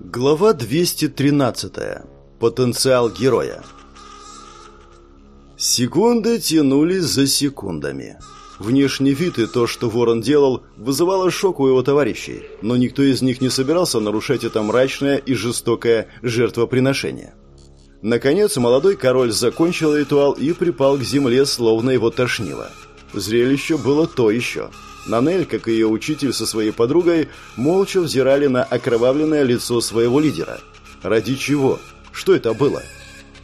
Глава 213. Потенциал героя. Секунды тянулись за секундами. Внешний вид и то, что Ворон делал, вызывало шок у его товарищей, но никто из них не собирался нарушать это мрачное и жестокое жертвоприношение. Наконец, молодой король закончил ритуал и припал к земле, словно его тошнило. Зрелище было то еще – Нанель, как и ее учитель со своей подругой, молча взирали на окровавленное лицо своего лидера. Ради чего? Что это было?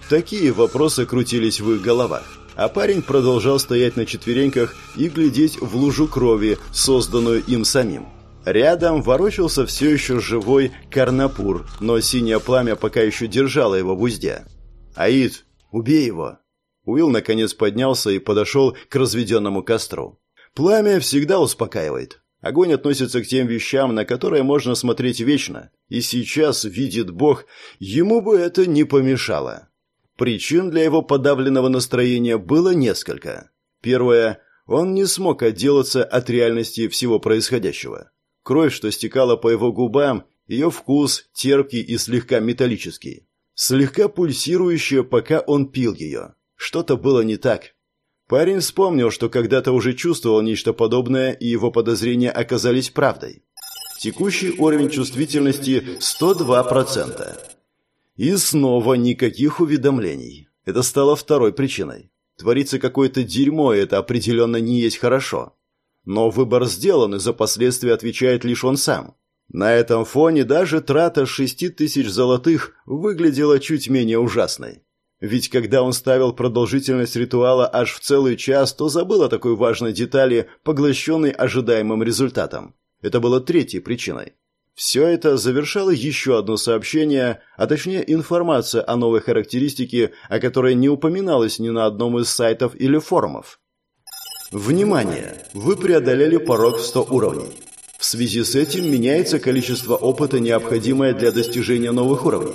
Такие вопросы крутились в их головах. А парень продолжал стоять на четвереньках и глядеть в лужу крови, созданную им самим. Рядом ворочался все еще живой Карнапур, но синее пламя пока еще держало его в узде. «Аид, убей его!» Уилл наконец поднялся и подошел к разведенному костру. Пламя всегда успокаивает. Огонь относится к тем вещам, на которые можно смотреть вечно, и сейчас, видит Бог, ему бы это не помешало. Причин для его подавленного настроения было несколько. Первое – он не смог отделаться от реальности всего происходящего. Кровь, что стекала по его губам, ее вкус терпкий и слегка металлический. Слегка пульсирующая, пока он пил ее. Что-то было не так. Парень вспомнил, что когда-то уже чувствовал нечто подобное, и его подозрения оказались правдой. Текущий уровень чувствительности 102%. И снова никаких уведомлений. Это стало второй причиной. Творится какое-то дерьмо, и это определенно не есть хорошо. Но выбор сделан, и за последствия отвечает лишь он сам. На этом фоне даже трата шести тысяч золотых выглядела чуть менее ужасной. Ведь когда он ставил продолжительность ритуала аж в целый час, то забыл о такой важной детали, поглощенной ожидаемым результатом. Это было третьей причиной. Все это завершало еще одно сообщение, а точнее информация о новой характеристике, о которой не упоминалось ни на одном из сайтов или форумов. Внимание! Вы преодолели порог в 100 уровней. В связи с этим меняется количество опыта, необходимое для достижения новых уровней.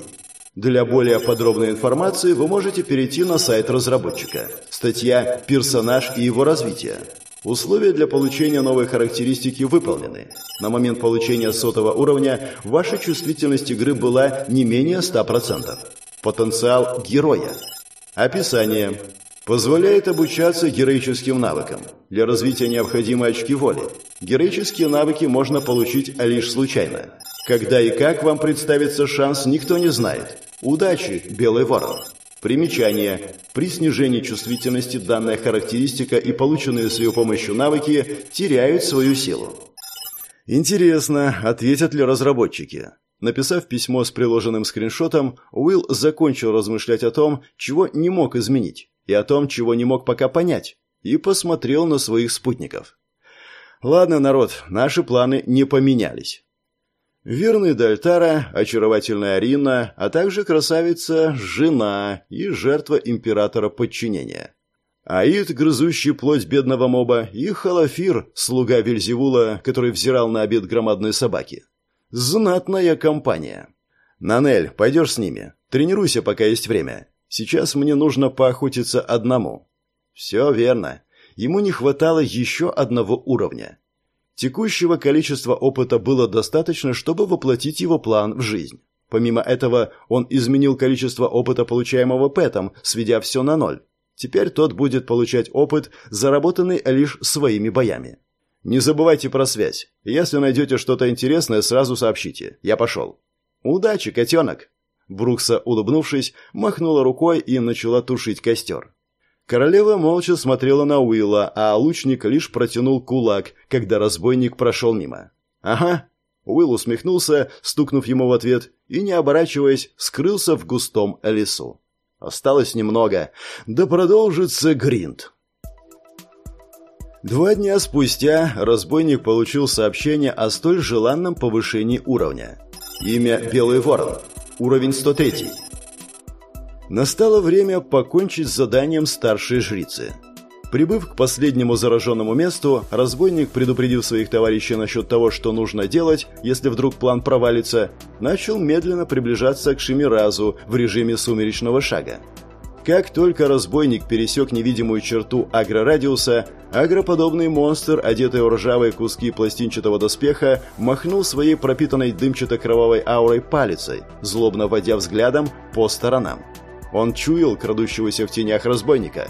Для более подробной информации вы можете перейти на сайт разработчика. Статья «Персонаж и его развитие». Условия для получения новой характеристики выполнены. На момент получения сотого уровня ваша чувствительность игры была не менее 100%. Потенциал героя. Описание. Позволяет обучаться героическим навыкам. Для развития необходимы очки воли. Героические навыки можно получить лишь случайно. Когда и как вам представится шанс, никто не знает. Удачи, Белый Ворон. Примечание. При снижении чувствительности данная характеристика и полученные с ее помощью навыки теряют свою силу. Интересно, ответят ли разработчики? Написав письмо с приложенным скриншотом, Уилл закончил размышлять о том, чего не мог изменить, и о том, чего не мог пока понять, и посмотрел на своих спутников. «Ладно, народ, наши планы не поменялись. Верный Дальтара, очаровательная Арина, а также красавица жена и жертва императора подчинения. Аид, грызущий плоть бедного моба, и Халафир, слуга Вельзевула, который взирал на обед громадной собаки. Знатная компания. «Нанель, пойдешь с ними? Тренируйся, пока есть время. Сейчас мне нужно поохотиться одному». «Все верно. Ему не хватало еще одного уровня. Текущего количества опыта было достаточно, чтобы воплотить его план в жизнь. Помимо этого, он изменил количество опыта, получаемого Пэтом, сведя все на ноль. Теперь тот будет получать опыт, заработанный лишь своими боями. Не забывайте про связь. Если найдете что-то интересное, сразу сообщите. Я пошел. Удачи, котенок!» Брукса, улыбнувшись, махнула рукой и начала тушить костер. Королева молча смотрела на Уилла, а лучник лишь протянул кулак, когда разбойник прошел мимо. «Ага». Уилл усмехнулся, стукнув ему в ответ, и, не оборачиваясь, скрылся в густом лесу. Осталось немного. Да продолжится гринд. Два дня спустя разбойник получил сообщение о столь желанном повышении уровня. Имя Белый Ворон. Уровень 103. Настало время покончить с заданием старшей жрицы. Прибыв к последнему зараженному месту, разбойник, предупредив своих товарищей насчет того, что нужно делать, если вдруг план провалится, начал медленно приближаться к Шимиразу в режиме сумеречного шага. Как только разбойник пересек невидимую черту агрорадиуса, агроподобный монстр, одетый в ржавые куски пластинчатого доспеха, махнул своей пропитанной дымчато-кровавой аурой палицей, злобно водя взглядом по сторонам. Он чуял крадущегося в тенях разбойника.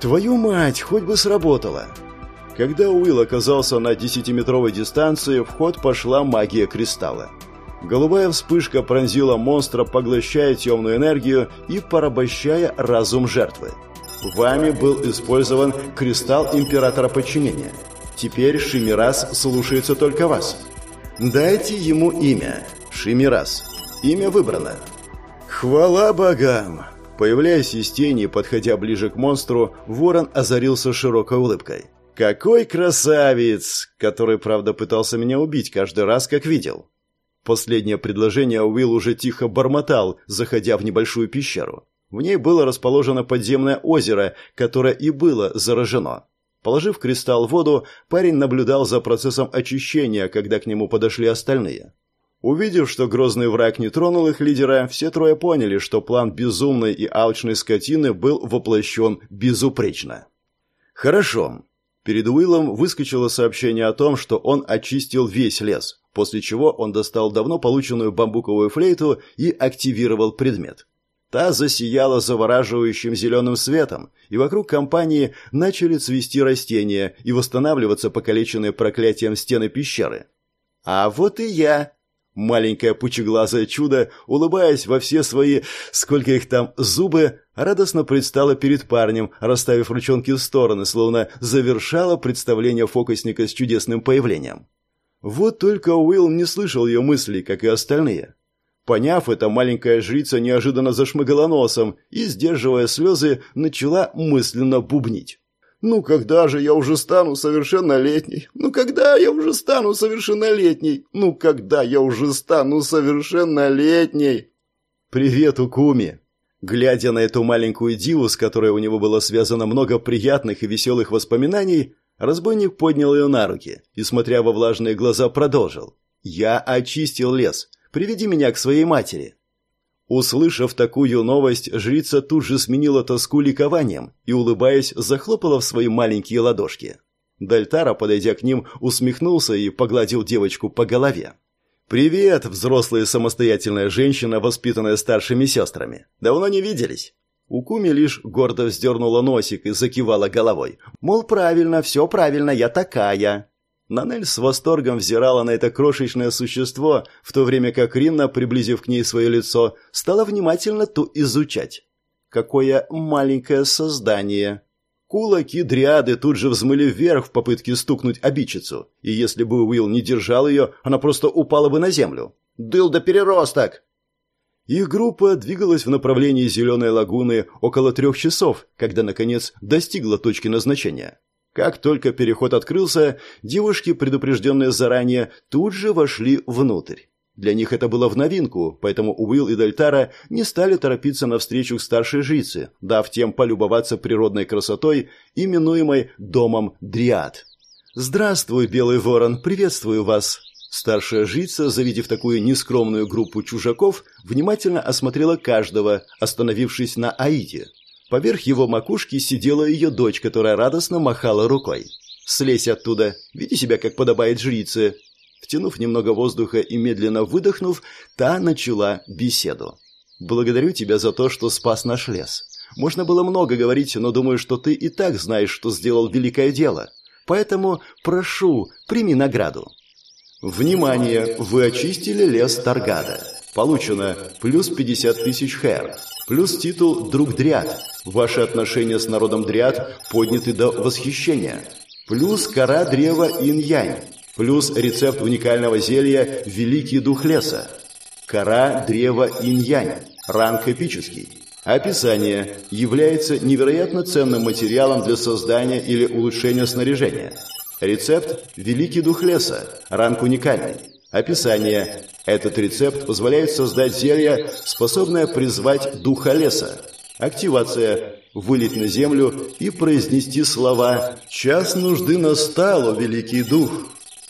«Твою мать, хоть бы сработало!» Когда Уилл оказался на десятиметровой дистанции, в ход пошла магия кристалла. Голубая вспышка пронзила монстра, поглощая темную энергию и порабощая разум жертвы. Вами был использован кристалл Императора Подчинения. Теперь Шимирас слушается только вас. Дайте ему имя. Шимирас. Имя выбрано. Хвала богам! Появляясь из тени, подходя ближе к монстру, ворон озарился широкой улыбкой. «Какой красавец!» Который, правда, пытался меня убить каждый раз, как видел. Последнее предложение Уилл уже тихо бормотал, заходя в небольшую пещеру. В ней было расположено подземное озеро, которое и было заражено. Положив кристалл в воду, парень наблюдал за процессом очищения, когда к нему подошли остальные. Увидев, что грозный враг не тронул их лидера, все трое поняли, что план безумной и алчной скотины был воплощен безупречно. «Хорошо». Перед Уиллом выскочило сообщение о том, что он очистил весь лес после чего он достал давно полученную бамбуковую флейту и активировал предмет. Та засияла завораживающим зеленым светом, и вокруг компании начали цвести растения и восстанавливаться покалеченные проклятием стены пещеры. «А вот и я!» Маленькое пучеглазое чудо, улыбаясь во все свои, сколько их там, зубы, радостно предстало перед парнем, расставив ручонки в стороны, словно завершало представление фокусника с чудесным появлением. Вот только Уилл не слышал ее мыслей, как и остальные. Поняв это, маленькая жрица неожиданно зашмыгала носом и, сдерживая слезы, начала мысленно бубнить. «Ну когда же я уже стану совершеннолетней? Ну когда я уже стану совершеннолетней? Ну когда я уже стану совершеннолетней?» «Привет, Укуми!» Глядя на эту маленькую диву, с которой у него было связано много приятных и веселых воспоминаний, Разбойник поднял ее на руки и, смотря во влажные глаза, продолжил. «Я очистил лес. Приведи меня к своей матери». Услышав такую новость, жрица тут же сменила тоску ликованием и, улыбаясь, захлопала в свои маленькие ладошки. Дальтара, подойдя к ним, усмехнулся и погладил девочку по голове. «Привет, взрослая самостоятельная женщина, воспитанная старшими сестрами. Давно не виделись?» Укуми лишь гордо вздернула носик и закивала головой. Мол, правильно, все правильно, я такая. Нанель с восторгом взирала на это крошечное существо, в то время как Ринна, приблизив к ней свое лицо, стала внимательно ту изучать. Какое маленькое создание. Кулаки дриады тут же взмыли вверх в попытке стукнуть обидчицу, и если бы Уилл не держал ее, она просто упала бы на землю. «Дыл да переросток!» Их группа двигалась в направлении Зеленой лагуны около трех часов, когда, наконец, достигла точки назначения. Как только переход открылся, девушки, предупрежденные заранее, тут же вошли внутрь. Для них это было в новинку, поэтому Уилл и Дельтара не стали торопиться навстречу к старшей жрице, дав тем полюбоваться природной красотой, именуемой «домом Дриад». «Здравствуй, Белый Ворон, приветствую вас!» Старшая жрица, завидев такую нескромную группу чужаков, внимательно осмотрела каждого, остановившись на Аиде. Поверх его макушки сидела ее дочь, которая радостно махала рукой. «Слезь оттуда, веди себя, как подобает жрице». Втянув немного воздуха и медленно выдохнув, та начала беседу. «Благодарю тебя за то, что спас наш лес. Можно было много говорить, но думаю, что ты и так знаешь, что сделал великое дело. Поэтому прошу, прими награду». Внимание! Вы очистили лес Таргада. Получено плюс 50 тысяч хэр. Плюс титул «Друг Дриад». Ваши отношения с народом Дриад подняты до восхищения. Плюс кора древа Инь-Янь. Плюс рецепт уникального зелья «Великий дух леса». Кора древа Инь-Янь. Ранг эпический. Описание. Является невероятно ценным материалом для создания или улучшения снаряжения. Рецепт «Великий дух леса». Ранг уникальный. Описание. Этот рецепт позволяет создать зелье, способное призвать духа леса. Активация. Вылить на землю и произнести слова «Час нужды настал, о великий дух».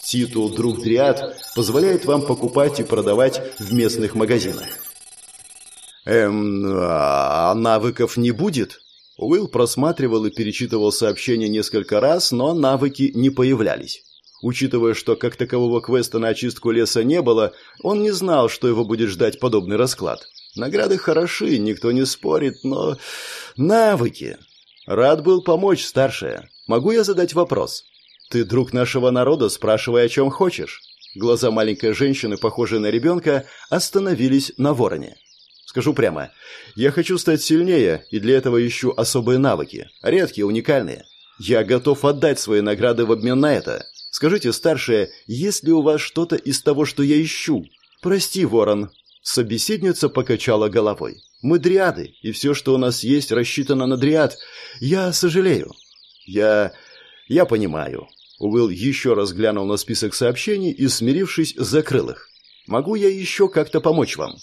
Титул «Друг Дриад» позволяет вам покупать и продавать в местных магазинах. «Эм, а навыков не будет?» Уилл просматривал и перечитывал сообщения несколько раз, но навыки не появлялись. Учитывая, что как такового квеста на очистку леса не было, он не знал, что его будет ждать подобный расклад. Награды хороши, никто не спорит, но... Навыки. Рад был помочь, старшая. Могу я задать вопрос? Ты друг нашего народа, спрашивай, о чем хочешь. Глаза маленькой женщины, похожей на ребенка, остановились на вороне. Скажу прямо, я хочу стать сильнее, и для этого ищу особые навыки, редкие, уникальные. Я готов отдать свои награды в обмен на это. Скажите, старшая, есть ли у вас что-то из того, что я ищу? Прости, ворон. Собеседница покачала головой. Мы дриады, и все, что у нас есть, рассчитано на дриад. Я сожалею. Я... я понимаю. Уилл еще раз глянул на список сообщений и, смирившись, закрыл их. «Могу я еще как-то помочь вам?»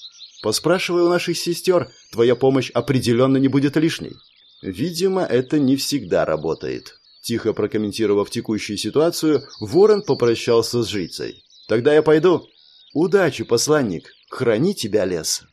Поспрашивай у наших сестер, твоя помощь определенно не будет лишней. Видимо, это не всегда работает. Тихо прокомментировав текущую ситуацию, Ворон попрощался с жрицей. Тогда я пойду. Удачи, посланник. Храни тебя лес.